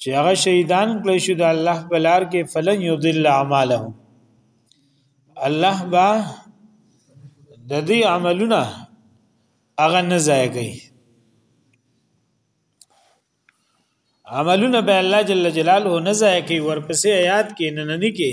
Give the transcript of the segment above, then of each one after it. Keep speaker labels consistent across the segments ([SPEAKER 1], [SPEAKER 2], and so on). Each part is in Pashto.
[SPEAKER 1] چې هغه شهیدان کړی شو د الله په لار کې فلن یضل اعمالهم الله با د دې عملونه هغه نه ځای کوي عملونه به الله جل جلاله نه ځای کوي ورپسې آیات کې نننی کې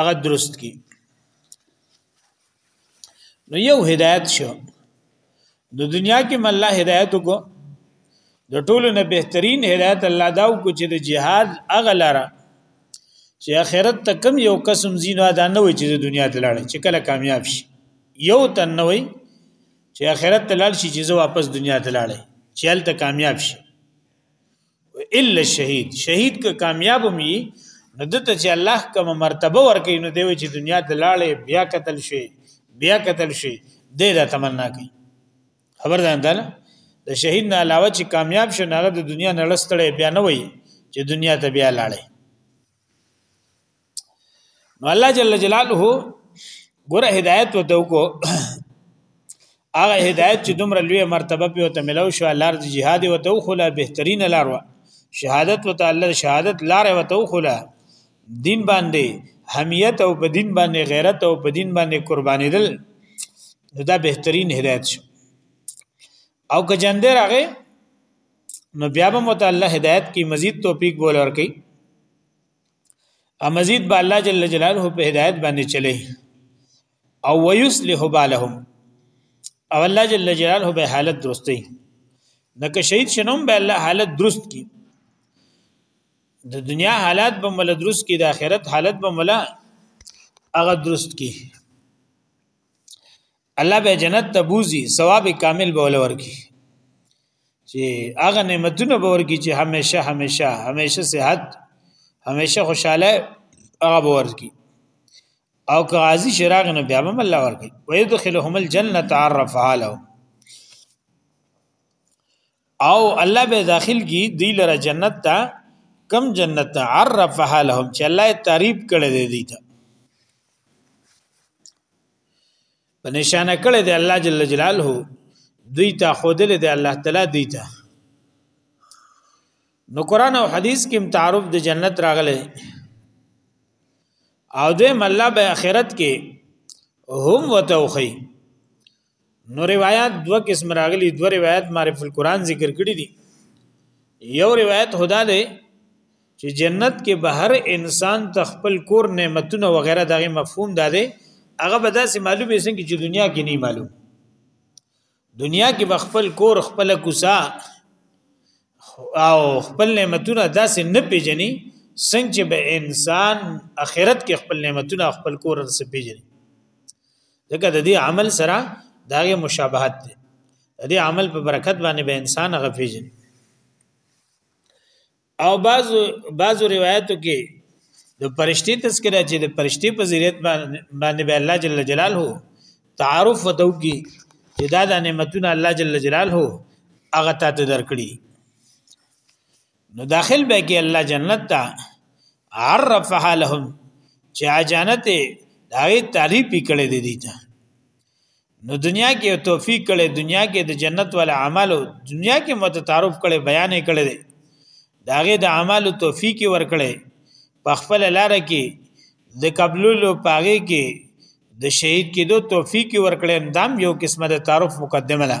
[SPEAKER 1] هغه درست کی نو یو هدایت شو د دنیا کې مله هدایت کو د ټولو نه بهترین هدایت الله دا کو چې د جهاد اغلره چې اخرت ته کم یو قسم زینو دا نه وي چې د دنیا ته لاړ چې کله کامیاب شي یو تن نه وي چې اخرت ته لاړ شي چې زه واپس دنیا ته لاړ چې هلته کامیاب شي الا شهید شهید که کامیاب می نو دته چې الله کوم مرتبه ورکړي نو دوی چې دنیا د لاړې بیا قتل شي بیا قتل شي دې دا تمنا کوي خبر ده نه د شهید نه علاوه چې کامیاب شي نه د دنیا نه لستړې بیا نه وي چې دنیا ته بیا لاړې نو الله جل جلاله ګوره هدایت وته کو هغه هدایت چې دومره لوی مرتبه په ته ملو شو لار د جهاد وته خوله بهترین لار و شهادت وته الله شهادت لار وته خوله دین باندې حمیت او په دین باندې غیرت او په دین باندې قربانیدل دا بهترین هدایت شو او که جندې راغې نو بیا به مت الله هدایت کی مزید توفیق بول ور کوي ا مزید به الله جل جلاله په هدایت باندې چلی او ويصلح بالهم او الله جل جلاله به حالت درستی نکه شهید شنوم به الله حالت درست کی د دنیا حالات به مل درست کی د آخرت حالت به مل هغه درست کی الله به جنت ته بوزي ثواب کامل به ولور کی چې هغه نعمتونه به ورکی چې همیشه همیشه همیشه صحت همیشه خوشاله هغه به ورکی او که غازی شراغ نه بیا به الله ورکی ويدخلهم الجنه عرفها له او الله به داخل کی دی لره جنت ته کم جنت ته عرفها لهم چې الله تعریف کړی دی ته په نشانه کړی دی الله جل جلاله دوی ته خودل دی الله تعالی دوی ته نو قران او حدیث کې تعارف د جنت راغله او دې مله به اخرت کې هم وتوخی نو روایت دوه قسم راغلي دوه روایت معرف القرآن ذکر کړی دي یو روایت هدا ده چې جنت کې به هر انسان ته خپل کور نعمتونه وغیرہ دغه مفهوم ده ده هغه به داسې معلومه سي چې دنیا کې نه معلوم دنیا کې به خپل کور خپل کوسا او خپل نعمتونه داسې نه پیژني څنګه چې به انسان اخرت کې خپل نعمتونه خپل کور سره پیژني ځکه د دې عمل سره دا یو مشابهت دی د دې عمل په برکت باندې به انسان غفیجن او بعض بعض روایتو کې د پرشتي تذکرہ چې د پرشتي په ذریعہ باندې به الله جل جلاله تعارف وتو کی چې دا د نعمتونو الله جل جلاله هغه ته درکړي نو داخل به کې الله جنت ته عرفها لهم چې جنت داوی تعریف کړي دي دي ته نو دنیا کې توفیق کړي دنیا کې د جنت ول عمل دنیا کې مت تعارف کړي بیان کړي دي داغه د عمل توفیق ورکړي په خپل لار کې د قبلولو پاغه کې د شهید کېدو توفیق ورکړي دام یو قسمه د تعارف مقدمه ده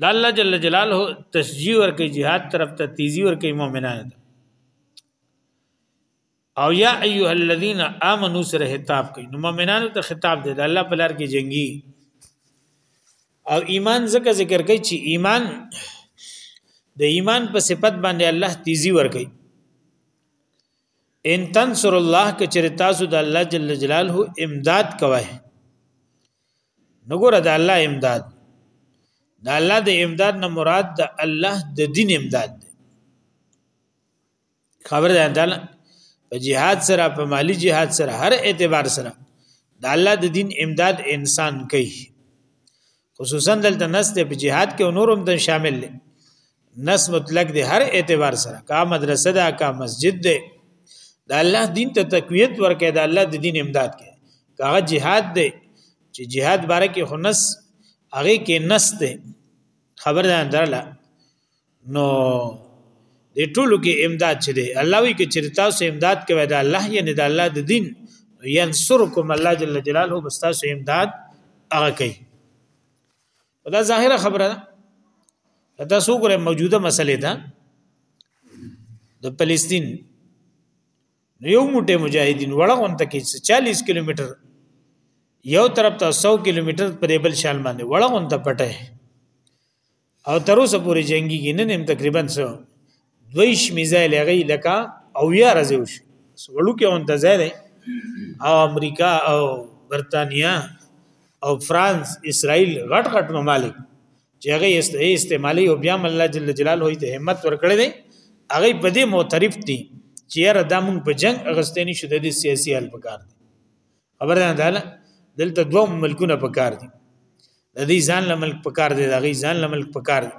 [SPEAKER 1] د الله جل جلاله تشجیع ورکړي jihad طرف ته تیزی ورکړي مؤمنانو ته او یا ایها الذین آمنو سره خطاب کوي نو مؤمنانو ته خطاب دی د الله په لار کې جنگي او ایمان زکه ذکر کوي چې ایمان د ایمان په صفت باندې الله تیزی ورکړي ان تنصر الله کچره تاسو د الله جل جلاله امداد کوئ نګور د الله امداد د الله د امداد نه مراد د الله د دین امداد دی خبر ده تعالی په جهاد سره په مالی جهاد سره هر اعتبار سره د الله د دین امداد انسان کوي خصوصا دلته نسته په جهاد کې نورم د شامل دی نس مطلق دی هر اعتبار سره کا مدرسه ده کا مسجد ده د الله دین ته تقویت ورکې د الله د دین امداد کې کاغه jihad ده چې jihad باره کې خنس هغه کې نس ده خبر ده درلا نو د ټولو کې امداد چي دي الله وی کې چرتا سو امداد کوي دا الله یې نه دا الله د دین ینصرکم الله جل جلاله بس تاسو امداد هغه کوي دا ظاهره خبره ده دا څو ګره موجوده مسلې ده د فلسطین یو موټه مجاهدین وړغون ته کې 40 کیلومتر یو طرف ته 100 کیلومتر پر بل شال باندې وړغون ته پټه او تر اوسه پورې جنگي کې نن هم تقریبا سو دویش میزایل هغه لکه او یا راځي وشو وړو کې اون تزاله او امریکا او برتانیا او فرانس اسرائیل غټ غټ ممالک چې هغه استعمالي او بیا الله جل جلاله ته همت ورکړي دي هغه په دې معترف دي چې یاره دا مونږ په جنگ اغستنی شو د سیاسي حل پکار دي خبر ده تعالی دلته دوه ملکونه پکار دي د دې ځان له ملک پکار دي د غي ځان له ملک پکار دي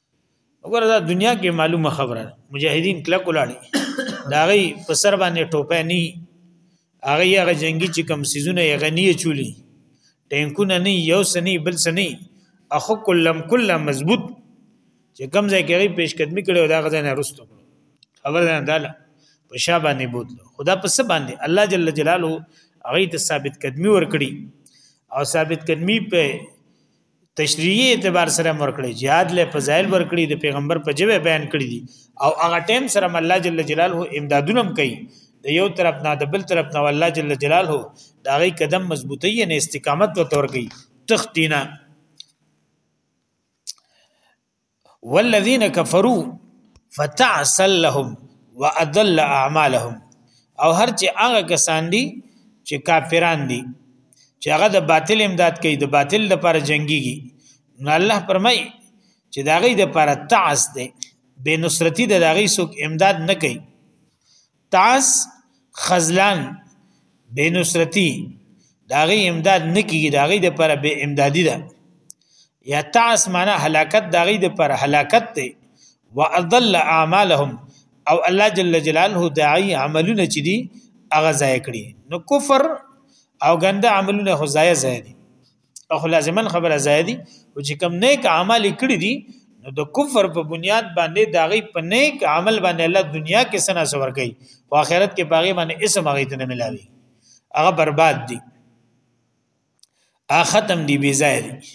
[SPEAKER 1] وګوره دا دنیا کې معلومه خبره ده مجاهدین کله کولاړي دا غي په سر باندې ټوپه ني هغه هغه جنگي چې کم سيزونه یې غنی چولی ټینکونه نه یو سني بل سني اخو کلم کله مضبوط چې کم ځای کې پیش قدمی کړو دا غزا نه رستو خبر ده داله په شا باندې بوتلو خدا په سب باندې الله جل جلاله هغه ته ثابت قدمی ور کړی او ثابت قدمی په تشریعي اعتبار سره امر کړی jihad له فضایل ور کړی د پیغمبر په جوه بیان کړی دي او هغه ټیم سره الله جل جلاله امدادونم کوي د یو طرف نه د بل طرف نه الله جل جلاله دا غي قدم مضبوطی نه استقامت و تور کوي تختینا والذین کفروا فتعسل لهم واضل اعمالهم او هر چې هغه کسان دي چې کافران دي چې هغه د باطل امداد کوي د باطل لپاره جنگيږي نو الله فرمای چې دا غي د لپاره تعس دي بے نصرتی د داغي سوک امداد نه کوي تاس خزلان به نصرتی داغه امداد نکیږي داغه د پر به امدادی ده یا تعس معنا هلاکت داغه د پر هلاکت ده واضل اعمالهم او الله جل جلاله داعی عملونه چي دي اغه ځای کړی نو کفر او ګنده عملونه خو ځای ځای دي او لازما خبره زیادی او چې کم نیک عمل کړی دي نو د کفر په بنیاد باندې داغي په نیک عمل باندې الله دنیا کې سنا سور کوي او آخرت کې باغی باندې اسم هغه ته نه ملاوي هغه برباد دي ا ختم دي بي ځای دي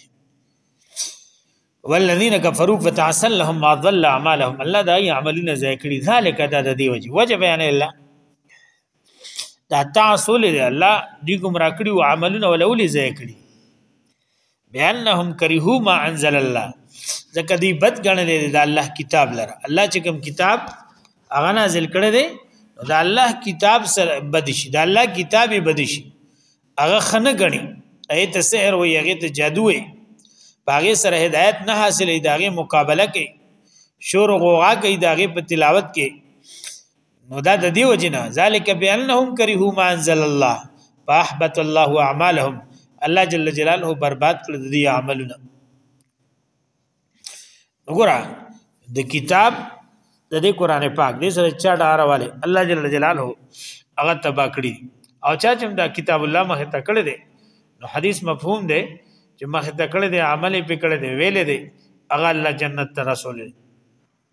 [SPEAKER 1] والذین کفروا فتعسل لهم ما ضل اعمالهم الله دا یې عملونه ځای کړی ذالک دا د دی وجه وجه بیان الله دا تاسو له الله دی گمراه کړی او عملونه ولولې ځای کړی بانهم کرهو ما انزل الله ځکه دی بد غنل دی د الله کتاب لره الله چې کوم کتاب هغه نازل کړی دی دا الله کتاب سره بد شي دا الله کتاب بد شي هغه خنه غني ایت سحر وي هغه ته جادو وي باغې سره هدایت نه حاصلې داغه مقابله کوي شور غوغا کوي داغه په تلاوت کې نو دا د دیو جنا ذالک بانهم کرهو ما انزل الله فاحبط الله اعمالهم الله جل جلاله برباد کړ د دې عملونه وګوره د کتاب د دې قران پاک دې سره چا ډار والے الله جل جلاله هغه تبا کړی او چا چې دا کتاب الله مخ ته کړی دی نو حدیث مفهوم دی چې مخ ته کړی دی عمل په کړی دی ویلې دی هغه الله جنت ته رسول دی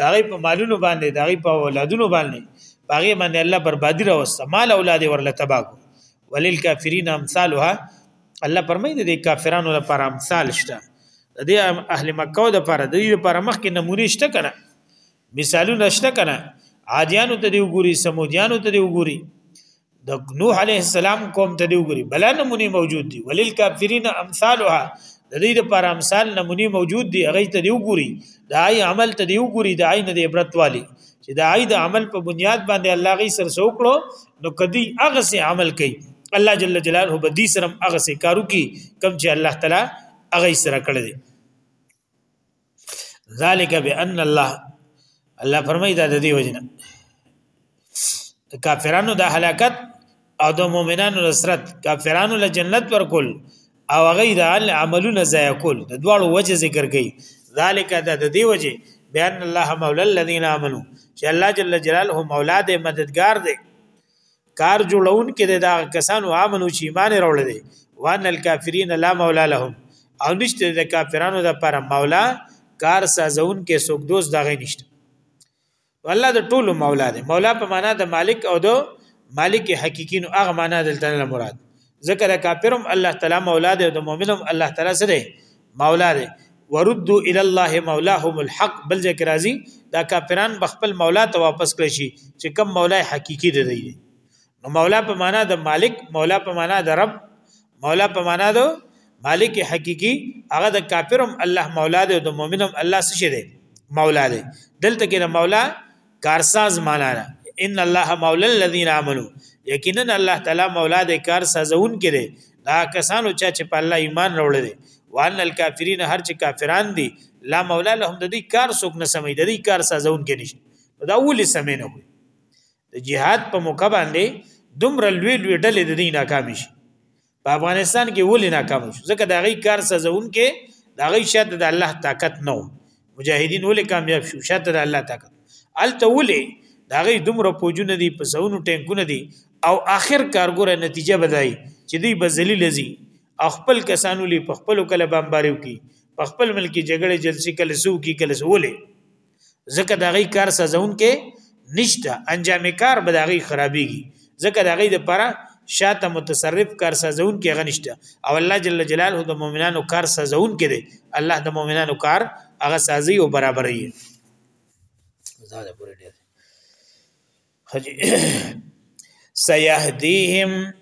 [SPEAKER 1] دا غي په مالونو باندې دا غي په اولادونو باندې باغی باندې الله بربادي راوسته مال اولاد ورله تبا کو ولل کافرین امثالها الله پرمای دي کافرانو لپاره امثال شته د اهل مکه د لپاره د دې لپاره مخکې نمونه شته کنه مثالونه شته کنه عادیانو ته دی وګوري سمودیانو ته دی وګوري د نوح علیه السلام قوم ته دی وګوري بل نمونه موجود دي ولل کافرین امثالها د دې لپاره امثال نمونه موجود دي هغه ته دی وګوري د آی عمل ته دی وګوري د آی نه د عبرت والی چې د آی د عمل په بنیاد باندې الله غي سر سوکړو نو کدی هغه سي عمل کوي الله جل جلاله به دې سره هغه سي کارو کوي کم چې الله تعالی هغه سره کړی ذالک بان الله الله فرمایي دا د دې وجنه کافرانو د هلاکت او د مؤمنانو نصرت کافرانو له جنت ورکول او هغه د عملونه ضایع کول د دواړو وجه ذکر کړي ذالک د دې وجه بیان الله مولا الذين امنوا چې الله جل جلاله مولا دې مددگار دې کار جوړون کې د دا کسانو امنو چې ایمان راوړل دي وان الکافرین لا مولا لهم او نشته د کافرانو د پر مولا کار سازون کې سوک دوست دغه نشته والله د ټولو مولا دی مولا په معنا د مالک او د مالک حقیقین هغه معنا دلته نه مراد ځکه د کافرم الله تعالی مولا دی او د مؤمنم الله تعالی سره مولا دی وردوا الى الله مولاهم الحق بل ذکر راځي دا کافران بخپل مولا ته واپس کړی شي چې کم مولا حقيقي دی دی نو مولا په معنا د مالک مولا په معنا د رب مولا په معنا د مالک حقيقي هغه د کافرم الله مولا دی او د مؤمنم الله سره دی مولا دی دلته کې د مولا کارساز معنا ده ان الله مولا الذين امنوا یقینا الله تعالی مولا د کارسازون کې دی دا کسانو چې چې په الله ایمان راوړل دي وان الکافرین هر چې کافران دي لا مولا لهم د دې کار څوک نه سمې د دې کار سازون کې نشته دا ولې سمې نه وي د جهاد په موقع باندې دومره لوی لوی ډلې د دې ناکام شي په افغانستان کې ولې ناکام شو ځکه دا غي کار سزون کې دا غي شاته د الله طاقت نه مجاهدین ولې کامیاب شو شاته د الله طاقت الته ولې دا غي دومره پوجونه دي په سونو ټینکونه دي او آخر کارګره نتیجه بدای چې دوی به ذلیل زی خپل کسانو لې په خپل کله بمباریو کې په خپل ملکی جګړه جلسي کله سو کې کله سولې ځکه دا غي کار سزون کې نشته انجام کار به دا غي خرابيږي ځکه دا غي د پره شاته متصرف کار سزون کې غنشته او الله جل جلاله د مؤمنانو کار سزون کې دی الله د مؤمنانو کار هغه سازي او برابرې زاده پورې سيهديهم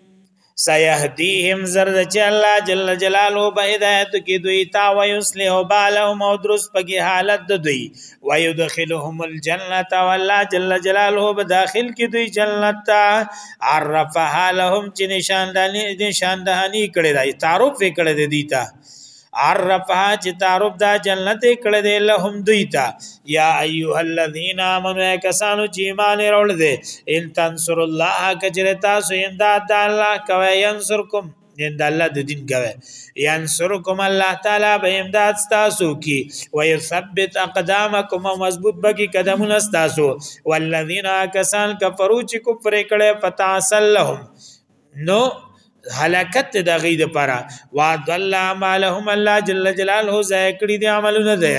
[SPEAKER 1] سيهديهم زرد چې الله جل جلاله به هدایت کې دوی تا و یصلح بالهم او درست پکې حالت د دوی و يدخلهم الجنه والله جل جلاله به داخل کې دوی جنت ته عرفها لهم چې نشان دانی نشان دهانی کړی دی تعارف کړی دی تا عرفها چې تعارف دا جنت کړه دې لهم دویتا یا ایها الذین آمنوا کسانو چې ایمان راول دې ان تنصر الله کجر تاسو امداد د الله کوي ينصرکم دین د الله د دین کوي ينصرکم الله تعالی به امداد تاسو کی و یثبت اقدامکم او مضبوط بکی قدمونه تاسو والذین کسان کفرو چې کفر کړي پتا سلهم نو هلاکت ته د غي د پاره وعد الله مالهم الله جل جلاله زایکړي دي عملونه دی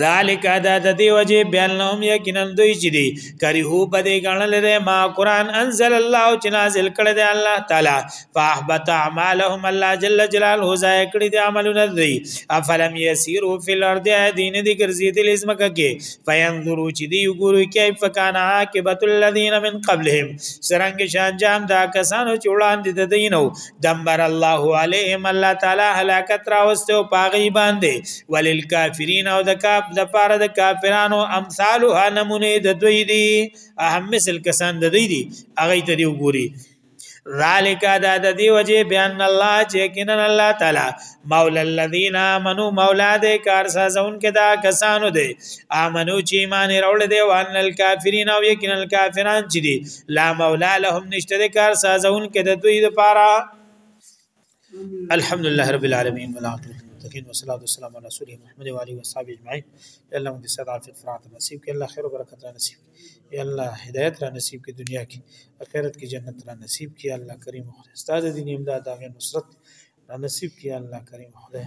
[SPEAKER 1] ذالک ادا د دی وجه بیان لهم یقینا دوی چې دی کری هو په دې غنل ده ما قران انزل الله چې نازل کړی دی الله تعالی فاحبط اعمالهم الله جل جلاله ضایع کړی دی عملونه دی افلم یسیرو فی الارض دین دی ګرځیدل اسمکه کې فینظروا چې دی وګوري کیف کان عاقبت الذین من قبلهم سرنګ شان جام دا کسانو چې وړاندې د دینو دمر الله علیهم الله تعالی هلاکت راوسته او پاغي باندې وللکافرین او د کاف د پاره د کافرانو امثالها نمونه د دوی دی اهم مثل کسان د دوی دی هغه ته دی وګوري ذالک دا د دی وجه بیان الله چې کینن الله تعالی مولا الذین امنو مولا دې کار سازون کې دا کسانو دې امنو چې ایمان راول دې او ان الکافرین او یقینا الکافران چې دي لا مولا لهم نشته کار سازون کې د دوی لپاره الحمد لله رب العالمين والعاقبة للمتقين والصلاة والسلام على رسوله محمد وعلى آله وصحبه أجمعين يا الله مدي سعد عافية فرات نصيب کې الله خير وبرکت را نصیب يا الله هدايت را نصیب کې دنیا کې آخرت کې جنت را نصیب کې الله کریم خدای ستاسو دین امداد هغه نصرت را نصیب کې الله کریم خدای